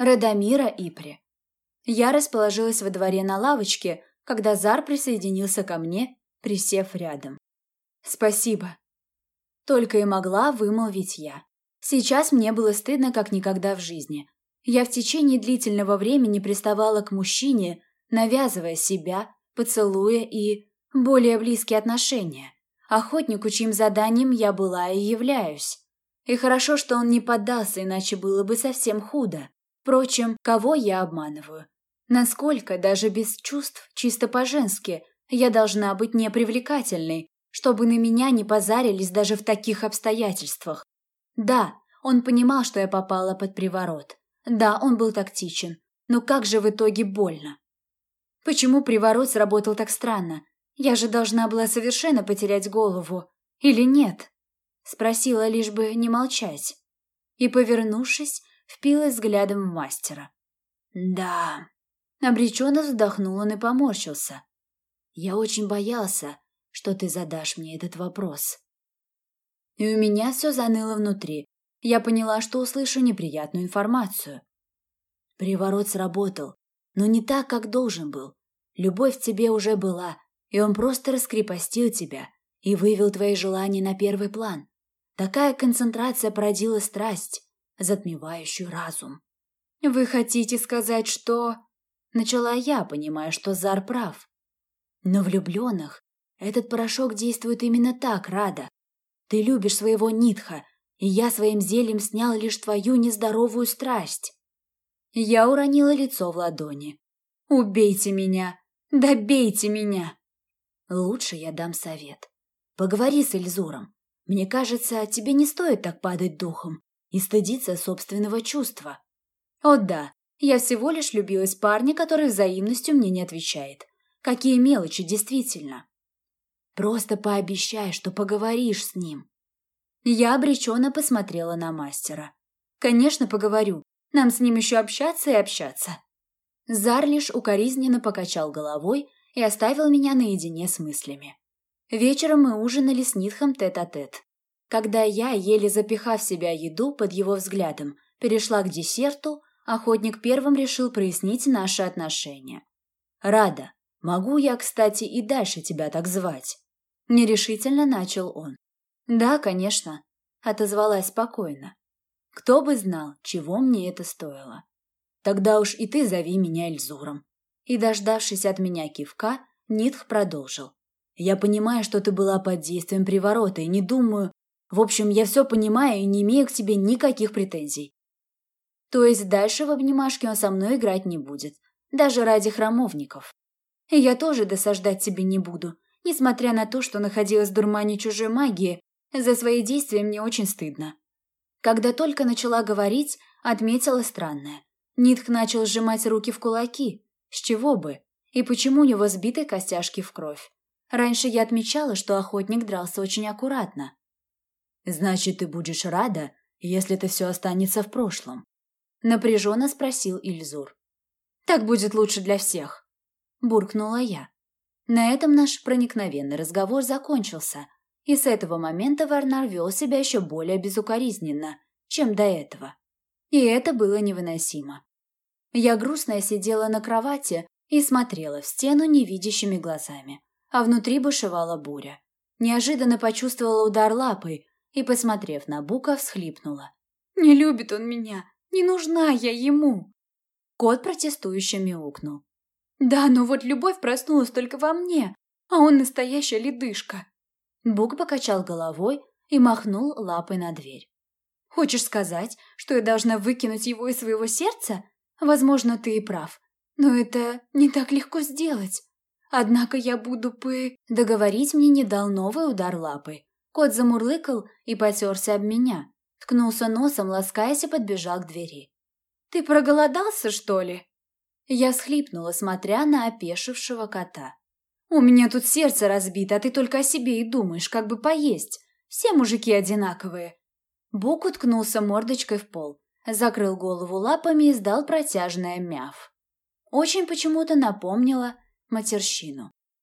Радомира Ипри. Я расположилась во дворе на лавочке, когда Зар присоединился ко мне, присев рядом. «Спасибо». Только и могла вымолвить я. Сейчас мне было стыдно, как никогда в жизни. Я в течение длительного времени приставала к мужчине, навязывая себя, поцелуя и более близкие отношения. Охотнику, чьим заданием я была и являюсь. И хорошо, что он не поддался, иначе было бы совсем худо. Впрочем, кого я обманываю? Насколько, даже без чувств, чисто по-женски, я должна быть непривлекательной, чтобы на меня не позарились даже в таких обстоятельствах. Да, он понимал, что я попала под приворот. Да, он был тактичен. Но как же в итоге больно? Почему приворот сработал так странно? Я же должна была совершенно потерять голову. Или нет? Спросила, лишь бы не молчать. И, повернувшись, впилась взглядом в мастера. Да. Обреченно вздохнул он и поморщился. Я очень боялся, что ты задашь мне этот вопрос. И у меня все заныло внутри. Я поняла, что услышу неприятную информацию. Приворот сработал, но не так, как должен был. Любовь в тебе уже была, и он просто раскрепостил тебя и вывел твои желания на первый план. Такая концентрация породила страсть, затмевающую разум. «Вы хотите сказать, что...» Начала я, понимая, что Зар прав. Но влюбленных этот порошок действует именно так, Рада. Ты любишь своего Нитха, и я своим зельем снял лишь твою нездоровую страсть. Я уронила лицо в ладони. «Убейте меня! Добейте меня!» Лучше я дам совет. Поговори с Эльзуром. Мне кажется, тебе не стоит так падать духом и стыдиться собственного чувства. О да, я всего лишь любилась парня, который взаимностью мне не отвечает. Какие мелочи, действительно. Просто пообещай, что поговоришь с ним. Я обреченно посмотрела на мастера. Конечно, поговорю. Нам с ним еще общаться и общаться. Зар лишь укоризненно покачал головой и оставил меня наедине с мыслями. Вечером мы ужинали с Нитхом тет-а-тет. -тет. Когда я, еле запихав себя еду под его взглядом, перешла к десерту, охотник первым решил прояснить наши отношения. «Рада, могу я, кстати, и дальше тебя так звать?» Нерешительно начал он. «Да, конечно», — отозвалась спокойно. «Кто бы знал, чего мне это стоило. Тогда уж и ты зови меня Эльзуром и, дождавшись от меня кивка, Нитх продолжил. «Я понимаю, что ты была под действием приворота, и не думаю... В общем, я все понимаю и не имею к тебе никаких претензий». То есть дальше в обнимашке он со мной играть не будет, даже ради храмовников. И я тоже досаждать тебе не буду, несмотря на то, что находилась в дурмане чужой магии, за свои действия мне очень стыдно. Когда только начала говорить, отметила странное. Нитх начал сжимать руки в кулаки, с чего бы? И почему у него сбиты костяшки в кровь? Раньше я отмечала, что охотник дрался очень аккуратно. «Значит, ты будешь рада, если это все останется в прошлом?» Напряженно спросил Ильзур. «Так будет лучше для всех», – буркнула я. На этом наш проникновенный разговор закончился, и с этого момента Варнар вел себя еще более безукоризненно, чем до этого. И это было невыносимо. Я грустная сидела на кровати и смотрела в стену невидящими глазами, а внутри бушевала буря. Неожиданно почувствовала удар лапой и, посмотрев на Бука, всхлипнула. «Не любит он меня! Не нужна я ему!» Кот протестующе мяукнул. «Да, но вот любовь проснулась только во мне, а он настоящая ледышка!» Бук покачал головой и махнул лапой на дверь. «Хочешь сказать, что я должна выкинуть его из своего сердца? Возможно, ты и прав. Но это не так легко сделать. Однако я буду бы... Договорить мне не дал новый удар лапы. Кот замурлыкал и потерся об меня. Ткнулся носом, ласкаясь и подбежал к двери. «Ты проголодался, что ли?» Я схлипнула, смотря на опешившего кота. «У меня тут сердце разбито, а ты только о себе и думаешь, как бы поесть. Все мужики одинаковые». Бук уткнулся мордочкой в пол закрыл голову лапами и издал протяжное мяв. Очень почему-то напомнило матерщину.